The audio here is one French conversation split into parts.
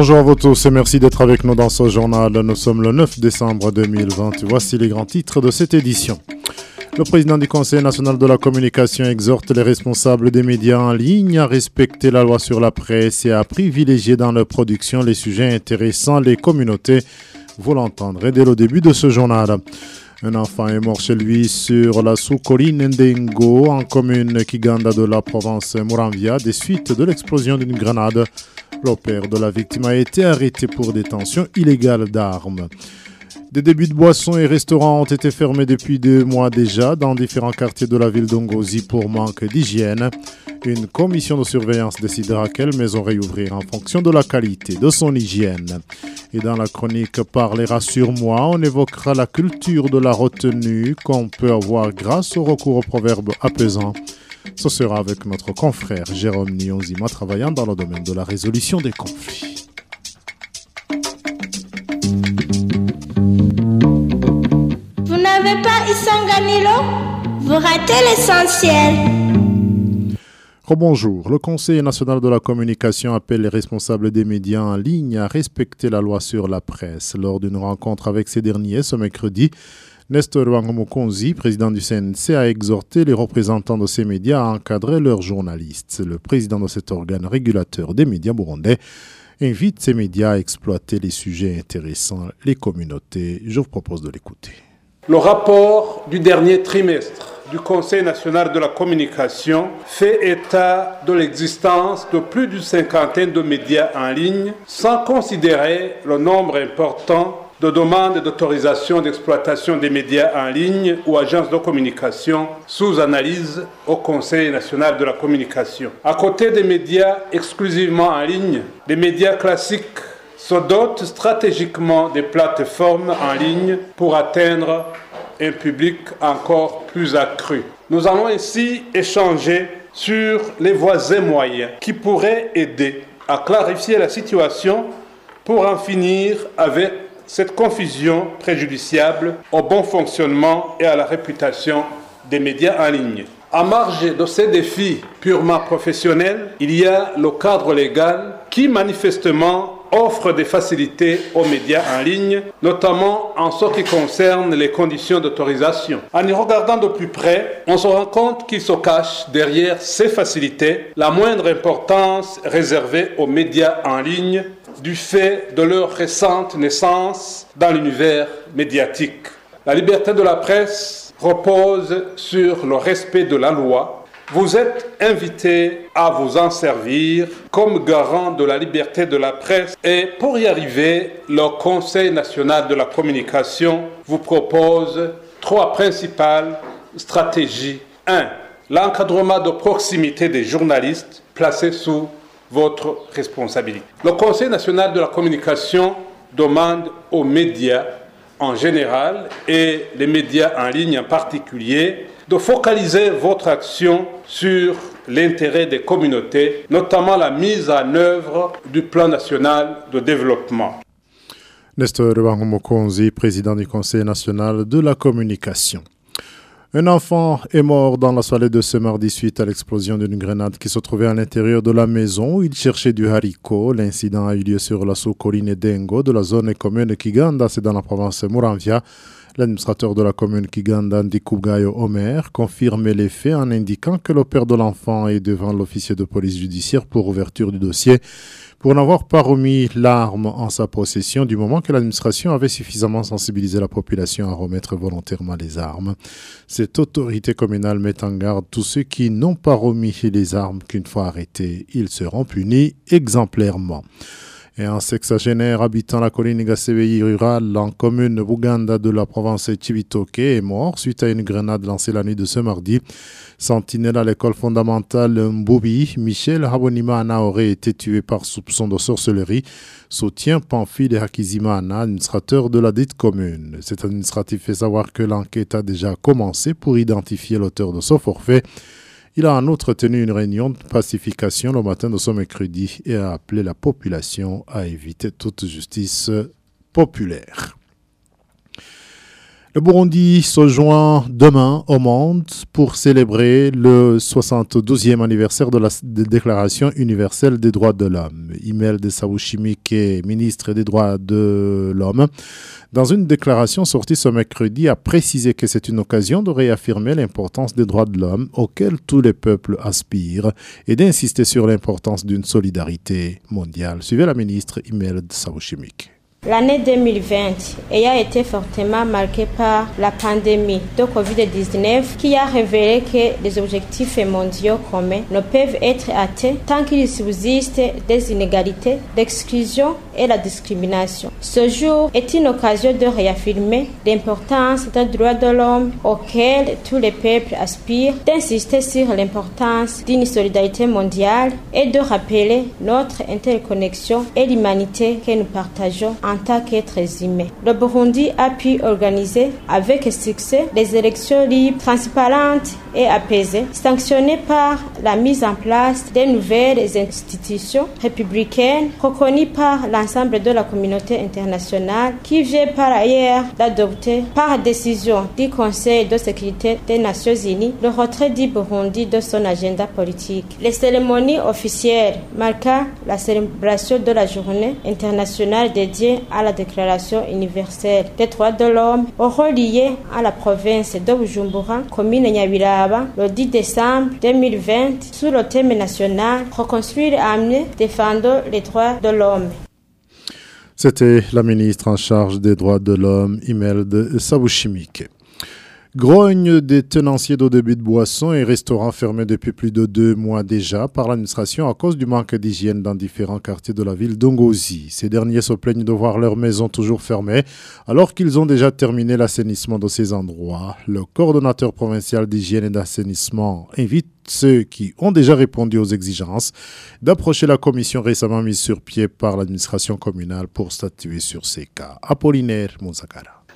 Bonjour à vous tous et merci d'être avec nous dans ce journal. Nous sommes le 9 décembre 2020. Voici les grands titres de cette édition. Le président du Conseil national de la communication exhorte les responsables des médias en ligne à respecter la loi sur la presse et à privilégier dans leur production les sujets intéressant les communautés. Vous l'entendrez dès le début de ce journal. Un enfant est mort chez lui sur la sous-colline Ndengo, en commune Kiganda de la province Muramvia, des suites de l'explosion d'une grenade. Le père de la victime a été arrêté pour détention illégale d'armes. Des débuts de boissons et restaurants ont été fermés depuis deux mois déjà dans différents quartiers de la ville d'Ongozi pour manque d'hygiène. Une commission de surveillance décidera quelle maison réouvrir en fonction de la qualité de son hygiène. Et dans la chronique Parlera sur moi, on évoquera la culture de la retenue qu'on peut avoir grâce au recours au proverbe apaisant. Ce sera avec notre confrère Jérôme Nyonzima travaillant dans le domaine de la résolution des conflits. Le Conseil national de la communication appelle les responsables des médias en ligne à respecter la loi sur la presse. Lors d'une rencontre avec ces derniers ce mercredi, Nestor Wangomokonzi, président du CNC, a exhorté les représentants de ces médias à encadrer leurs journalistes. Le président de cet organe régulateur des médias burundais invite ces médias à exploiter les sujets intéressant les communautés. Je vous propose de l'écouter. Le rapport du dernier trimestre du Conseil national de la communication fait état de l'existence de plus d'une cinquantaine de médias en ligne, sans considérer le nombre important de demandes d'autorisation d'exploitation des médias en ligne ou agences de communication sous analyse au Conseil national de la communication. À côté des médias exclusivement en ligne, les médias classiques se dotent stratégiquement des plateformes en ligne pour atteindre un public encore plus accru. Nous allons ici échanger sur les voies et moyens qui pourraient aider à clarifier la situation pour en finir avec cette confusion préjudiciable au bon fonctionnement et à la réputation des médias en ligne. À marge de ces défis purement professionnels, il y a le cadre légal qui manifestement offre des facilités aux médias en ligne, notamment en ce qui concerne les conditions d'autorisation. En y regardant de plus près, on se rend compte qu'il se cache derrière ces facilités la moindre importance réservée aux médias en ligne du fait de leur récente naissance dans l'univers médiatique. La liberté de la presse repose sur le respect de la loi vous êtes invité à vous en servir comme garant de la liberté de la presse et pour y arriver, le Conseil national de la communication vous propose trois principales stratégies. 1. L'encadrement de proximité des journalistes placés sous votre responsabilité. Le Conseil national de la communication demande aux médias en général et les médias en ligne en particulier de focaliser votre action sur l'intérêt des communautés, notamment la mise en œuvre du plan national de développement. Nestor Mokonzi, président du Conseil national de la communication. Un enfant est mort dans la soirée de ce mardi suite à l'explosion d'une grenade qui se trouvait à l'intérieur de la maison où il cherchait du haricot. L'incident a eu lieu sur la sous-colline Dengo de la zone commune Kiganda, c'est dans la province Muramvia. L'administrateur de la commune Kiganda, Ndikugayo Omer, confirme les faits en indiquant que le père de l'enfant est devant l'officier de police judiciaire pour ouverture du dossier pour n'avoir pas remis l'arme en sa possession du moment que l'administration avait suffisamment sensibilisé la population à remettre volontairement les armes. Cette autorité communale met en garde tous ceux qui n'ont pas remis les armes qu'une fois arrêtés, ils seront punis exemplairement et un sexagénaire habitant la colline Gassebeyi rurale en commune Buganda de la province Chibitoke est mort suite à une grenade lancée la nuit de ce mardi. Sentinelle à l'école fondamentale Mboubi, Michel Habonimana aurait été tué par soupçon de sorcellerie, soutient Pamphile Hakizimana, administrateur de la dite commune. Cet administratif fait savoir que l'enquête a déjà commencé pour identifier l'auteur de ce forfait. Il a en outre tenu une réunion de pacification le matin de ce mercredi et a appelé la population à éviter toute justice populaire. Le Burundi se joint demain au monde pour célébrer le 72e anniversaire de la Déclaration universelle des droits de l'homme. Email de Sawushimike, ministre des droits de l'homme, dans une déclaration sortie ce mercredi, a précisé que c'est une occasion de réaffirmer l'importance des droits de l'homme auxquels tous les peuples aspirent et d'insister sur l'importance d'une solidarité mondiale. Suivez la ministre Email de. L'année 2020 ayant été fortement marquée par la pandémie de Covid-19 qui a révélé que les objectifs mondiaux communs ne peuvent être atteints tant qu'il subsiste des inégalités, d'exclusion et la discrimination. Ce jour est une occasion de réaffirmer l'importance des droits de l'homme auxquels tous les peuples aspirent, d'insister sur l'importance d'une solidarité mondiale et de rappeler notre interconnexion et l'humanité que nous partageons tant qu'êtres humains. Le Burundi a pu organiser avec succès des élections libres, transparentes et apaisées, sanctionnées par la mise en place des nouvelles institutions républicaines reconnues par l'ensemble de la communauté internationale qui vient par ailleurs d'adopter par décision du Conseil de sécurité des Nations Unies le retrait du Burundi de son agenda politique. Les cérémonies officielles marquant la célébration de la journée internationale dédiée à la Déclaration universelle des droits de l'homme auront lieu à la province de Bujumbura, commune Le 10 décembre 2020 sous le thème national Reconstruire amener défendre les droits de l'homme. C'était la ministre en charge des droits de l'homme, Imelda Sabushimike. Grogne des tenanciers d'eau de but de boisson et restaurants fermés depuis plus de deux mois déjà par l'administration à cause du manque d'hygiène dans différents quartiers de la ville d'Ongozi. Ces derniers se plaignent de voir leurs maisons toujours fermées alors qu'ils ont déjà terminé l'assainissement de ces endroits. Le coordonnateur provincial d'hygiène et d'assainissement invite ceux qui ont déjà répondu aux exigences d'approcher la commission récemment mise sur pied par l'administration communale pour statuer sur ces cas. Apollinaire.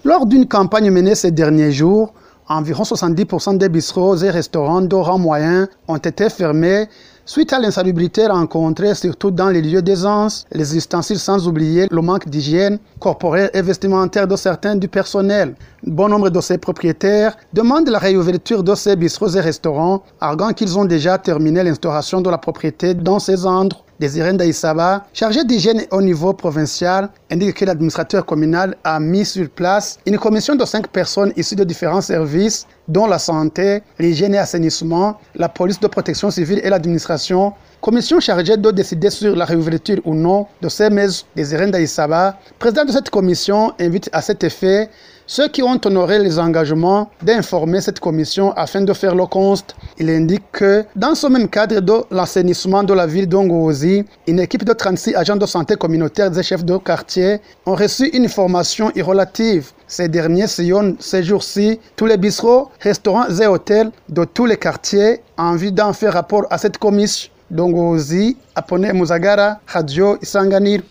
Lors d'une campagne menée ces derniers jours, environ 70% des bistrots et restaurants de rang moyen ont été fermés suite à l'insalubrité rencontrée surtout dans les lieux d'aisance, les ustensiles sans oublier le manque d'hygiène corporelle et vestimentaire de certains du personnel. Bon nombre de ces propriétaires demandent la réouverture de ces bistrots et restaurants, arguant qu'ils ont déjà terminé l'instauration de la propriété dans ces endroits. Désiré Ndaïsaba, chargé d'hygiène au niveau provincial, indique que l'administrateur communal a mis sur place une commission de cinq personnes issues de différents services, dont la santé, l'hygiène et assainissement, la police de protection civile et l'administration. Commission chargée de décider sur la réouverture ou non de ces maisons. Désiré Ndaïsaba, président de cette commission, invite à cet effet ceux qui ont honoré les engagements d'informer cette commission afin de faire le constat. Il indique que dans ce même cadre de l'assainissement de la ville d'Ongozi, une équipe de 36 agents de santé communautaires et chefs de quartier ont reçu une formation relative. Ces derniers sillonnent ces jours-ci tous les bistrots, restaurants et hôtels de tous les quartiers en vue d'en faire rapport à cette commission. Dongozi, Apone Muzagara, Radio Isanganir.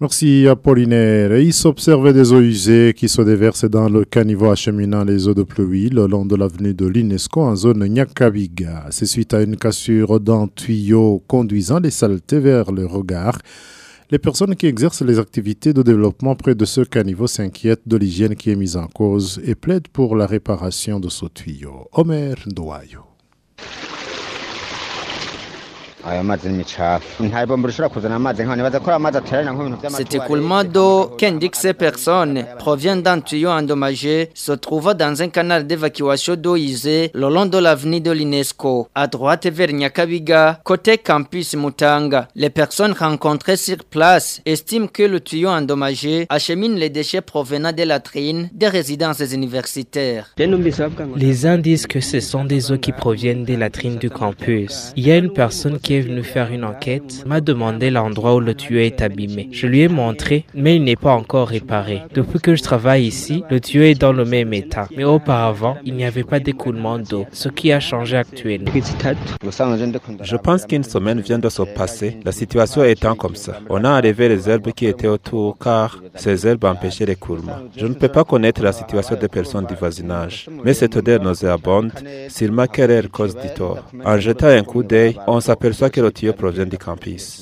Merci Apollinaire. Il s'observait des eaux usées qui se déversent dans le caniveau acheminant les eaux de pluie le long de l'avenue de l'UNESCO en zone Nyakabiga. C'est suite à une cassure d'un tuyau conduisant les saletés vers le regard. Les personnes qui exercent les activités de développement près de ce caniveau s'inquiètent de l'hygiène qui est mise en cause et plaident pour la réparation de ce tuyau. Omer Douayo. Cet écoulement d'eau qu'indiquent ces personnes provient d'un tuyau endommagé se trouvant dans un canal d'évacuation d'eau usée le long de l'avenue de l'UNESCO, à droite vers Nyakabiga, côté campus Mutanga. Les personnes rencontrées sur place estiment que le tuyau endommagé achemine les déchets provenant des latrines des résidences universitaires. Les uns disent que ce sont des eaux qui proviennent des latrines du campus. Il y a une personne qui est venu faire une enquête m'a demandé l'endroit où le tuyau est abîmé. Je lui ai montré, mais il n'est pas encore réparé. Depuis que je travaille ici, le tuyau est dans le même état. Mais auparavant, il n'y avait pas d'écoulement d'eau, ce qui a changé actuellement. Je pense qu'une semaine vient de se passer, la situation étant comme ça. On a enlevé les herbes qui étaient autour car ces herbes empêchaient l'écoulement. Je ne peux pas connaître la situation des personnes du voisinage, mais cette odeur nauséabonde, sûrement quelle est cause du tort. En jetant un coup d'œil, on s'aperçoit soit que le tuyau provienne du campus.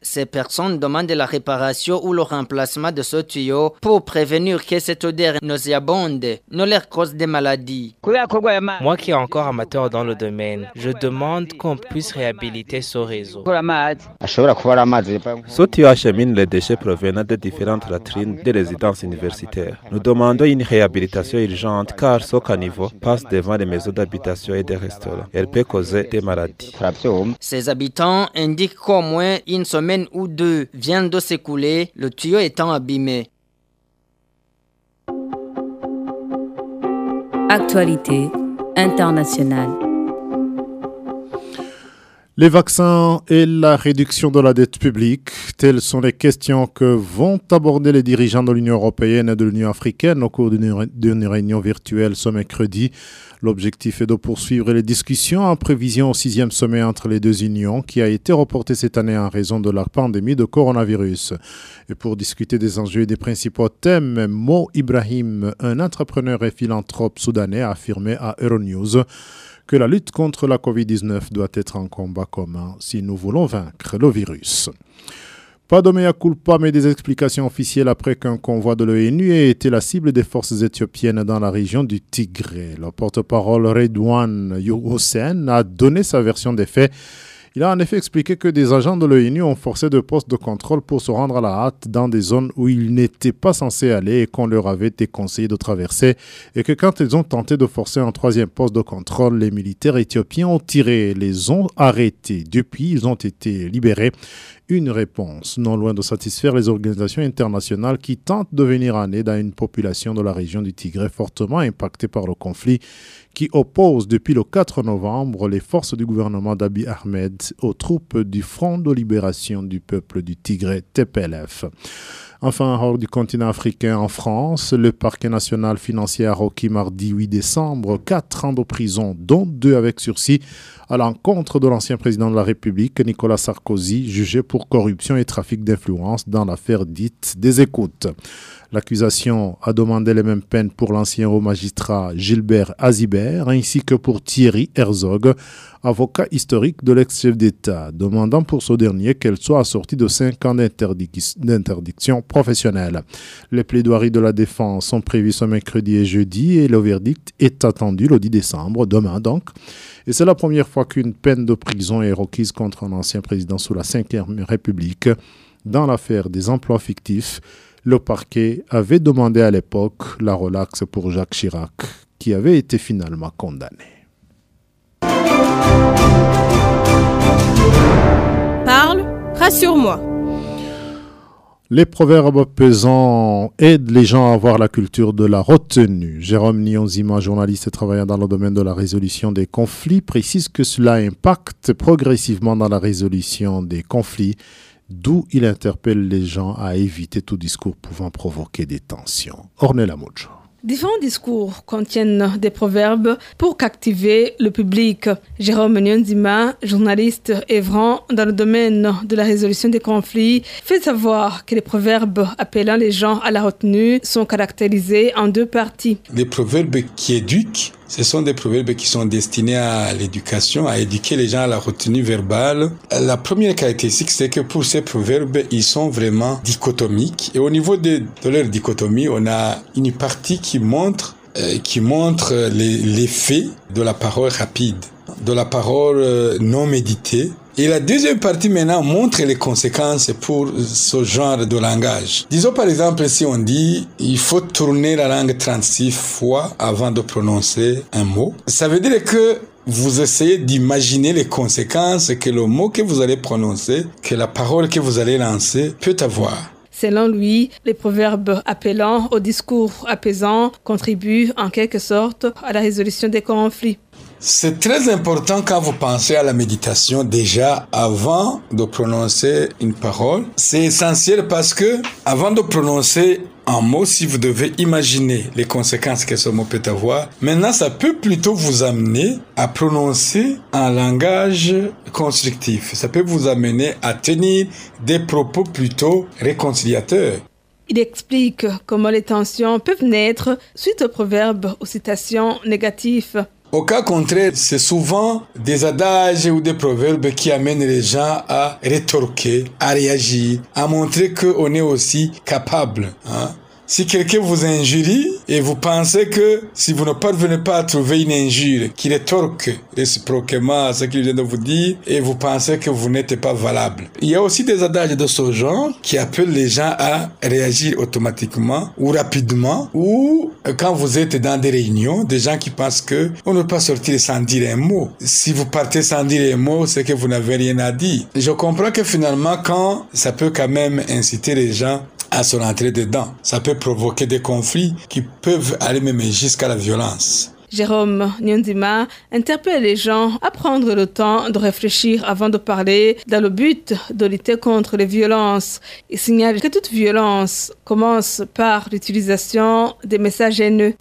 Ces personnes demandent la réparation ou le remplacement de ce tuyau pour prévenir que cette odeur nauséabonde ne leur cause des maladies. Moi qui est encore amateur dans le domaine, je demande qu'on puisse réhabiliter ce réseau. Ce tuyau achemine les déchets provenant de différentes latrines des résidences universitaires. Nous demandons une réhabilitation urgente car ce caniveau passe devant les maisons d'habitation et des restaurants. Elle peut causer des maladies. Ces habitants indiquent qu'au moins une semaine ou deux viennent de s'écouler, le tuyau étant abîmé. Actualité internationale. Les vaccins et la réduction de la dette publique, telles sont les questions que vont aborder les dirigeants de l'Union européenne et de l'Union africaine au cours d'une réunion virtuelle ce mercredi. L'objectif est de poursuivre les discussions en prévision au sixième sommet entre les deux unions qui a été reporté cette année en raison de la pandémie de coronavirus. Et pour discuter des enjeux et des principaux thèmes, Mo Ibrahim, un entrepreneur et philanthrope soudanais, a affirmé à Euronews que la lutte contre la COVID-19 doit être un combat commun si nous voulons vaincre le virus. Pas de mea culpa, mais des explications officielles après qu'un convoi de l'ONU ait été la cible des forces éthiopiennes dans la région du Tigré. Le porte-parole Redouane Hussein a donné sa version des faits il a en effet expliqué que des agents de l'ONU ont forcé de postes de contrôle pour se rendre à la hâte dans des zones où ils n'étaient pas censés aller et qu'on leur avait déconseillé de traverser, et que quand ils ont tenté de forcer un troisième poste de contrôle, les militaires éthiopiens ont tiré, les ont arrêtés. Depuis, ils ont été libérés une réponse, non loin de satisfaire les organisations internationales qui tentent de venir en aide à une population de la région du Tigré fortement impactée par le conflit qui oppose depuis le 4 novembre les forces du gouvernement d'Abiy Ahmed aux troupes du Front de libération du peuple du Tigré TPLF. Enfin, hors du continent africain, en France, le parquet national financier a requis mardi 8 décembre quatre ans de prison, dont deux avec sursis, à l'encontre de l'ancien président de la République, Nicolas Sarkozy, jugé pour corruption et trafic d'influence dans l'affaire dite des écoutes. L'accusation a demandé les mêmes peines pour l'ancien haut magistrat Gilbert Azibert ainsi que pour Thierry Herzog, avocat historique de l'ex-chef d'État, demandant pour ce dernier qu'elle soit assortie de cinq ans d'interdiction professionnelle. Les plaidoiries de la défense sont prévues ce mercredi et jeudi et le verdict est attendu le 10 décembre, demain donc. Et c'est la première fois qu'une peine de prison est requise contre un ancien président sous la Ve République dans l'affaire des emplois fictifs le parquet avait demandé à l'époque la relaxe pour Jacques Chirac, qui avait été finalement condamné. Parle, rassure-moi. Les proverbes pesants aident les gens à avoir la culture de la retenue. Jérôme Nyonzima, journaliste et travaillant dans le domaine de la résolution des conflits, précise que cela impacte progressivement dans la résolution des conflits d'où il interpelle les gens à éviter tout discours pouvant provoquer des tensions. Ornella Mojo. Différents discours contiennent des proverbes pour captiver le public. Jérôme Nyonzima, journaliste œuvrant dans le domaine de la résolution des conflits, fait savoir que les proverbes appelant les gens à la retenue sont caractérisés en deux parties. Les proverbes qui éduquent ce sont des proverbes qui sont destinés à l'éducation, à éduquer les gens à la retenue verbale. La première caractéristique, c'est que pour ces proverbes, ils sont vraiment dichotomiques. Et au niveau de, de leur dichotomie, on a une partie qui montre, euh, qui montre l'effet de la parole rapide, de la parole euh, non méditée, et la deuxième partie maintenant montre les conséquences pour ce genre de langage. Disons par exemple si on dit il faut tourner la langue 36 fois avant de prononcer un mot. Ça veut dire que vous essayez d'imaginer les conséquences que le mot que vous allez prononcer, que la parole que vous allez lancer peut avoir. Selon lui, les proverbes appelant au discours apaisant contribuent en quelque sorte à la résolution des conflits. C'est très important quand vous pensez à la méditation déjà avant de prononcer une parole. C'est essentiel parce que avant de prononcer un mot, si vous devez imaginer les conséquences que ce mot peut avoir, maintenant ça peut plutôt vous amener à prononcer un langage constructif. Ça peut vous amener à tenir des propos plutôt réconciliateurs. Il explique comment les tensions peuvent naître suite aux proverbes ou citations négatives. Au cas contraire, c'est souvent des adages ou des proverbes qui amènent les gens à rétorquer, à réagir, à montrer qu'on est aussi capable. Hein. Si quelqu'un vous injurie et vous pensez que si vous ne parvenez pas à trouver une injure qui rétorque réciproquement à ce qu'il vient de vous dire et vous pensez que vous n'êtes pas valable. Il y a aussi des adages de ce genre qui appellent les gens à réagir automatiquement ou rapidement ou quand vous êtes dans des réunions, des gens qui pensent que on ne peut pas sortir sans dire un mot. Si vous partez sans dire un mot, c'est que vous n'avez rien à dire. Je comprends que finalement quand ça peut quand même inciter les gens à se rentrer dedans. Ça peut provoquer des conflits qui peuvent aller même jusqu'à la violence. Jérôme Nyondima interpelle les gens à prendre le temps de réfléchir avant de parler dans le but de lutter contre les violences. Il signale que toute violence commence par l'utilisation des messages haineux.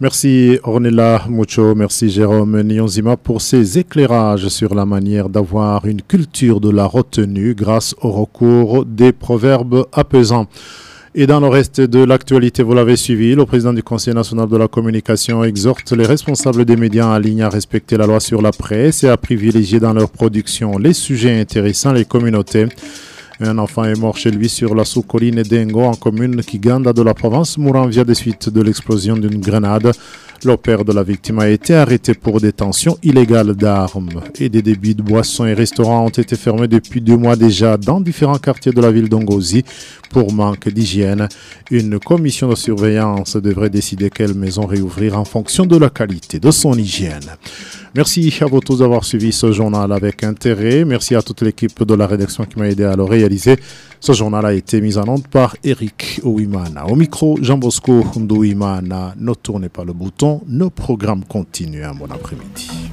Merci Ornella Mucho, merci Jérôme Nyonzima pour ces éclairages sur la manière d'avoir une culture de la retenue grâce au recours des proverbes apaisants. Et dans le reste de l'actualité, vous l'avez suivi, le président du Conseil national de la communication exhorte les responsables des médias en ligne à respecter la loi sur la presse et à privilégier dans leur production les sujets intéressant les communautés. Un enfant est mort chez lui sur la sous-colline d'Engo en commune Kiganda de la province, mourant via des suites de l'explosion d'une grenade. Le père de la victime a été arrêté pour détention illégale d'armes et des débits de boissons et restaurants ont été fermés depuis deux mois déjà dans différents quartiers de la ville d'Ongozi pour manque d'hygiène. Une commission de surveillance devrait décider quelle maison réouvrir en fonction de la qualité de son hygiène. Merci à vous tous d'avoir suivi ce journal avec intérêt. Merci à toute l'équipe de la rédaction qui m'a aidé à le réaliser. Ce journal a été mis en onde par Eric Ouimana. Au micro, Jean Bosco Ndouimana. Ne tournez pas le bouton, nos programmes continuent. Un bon après-midi.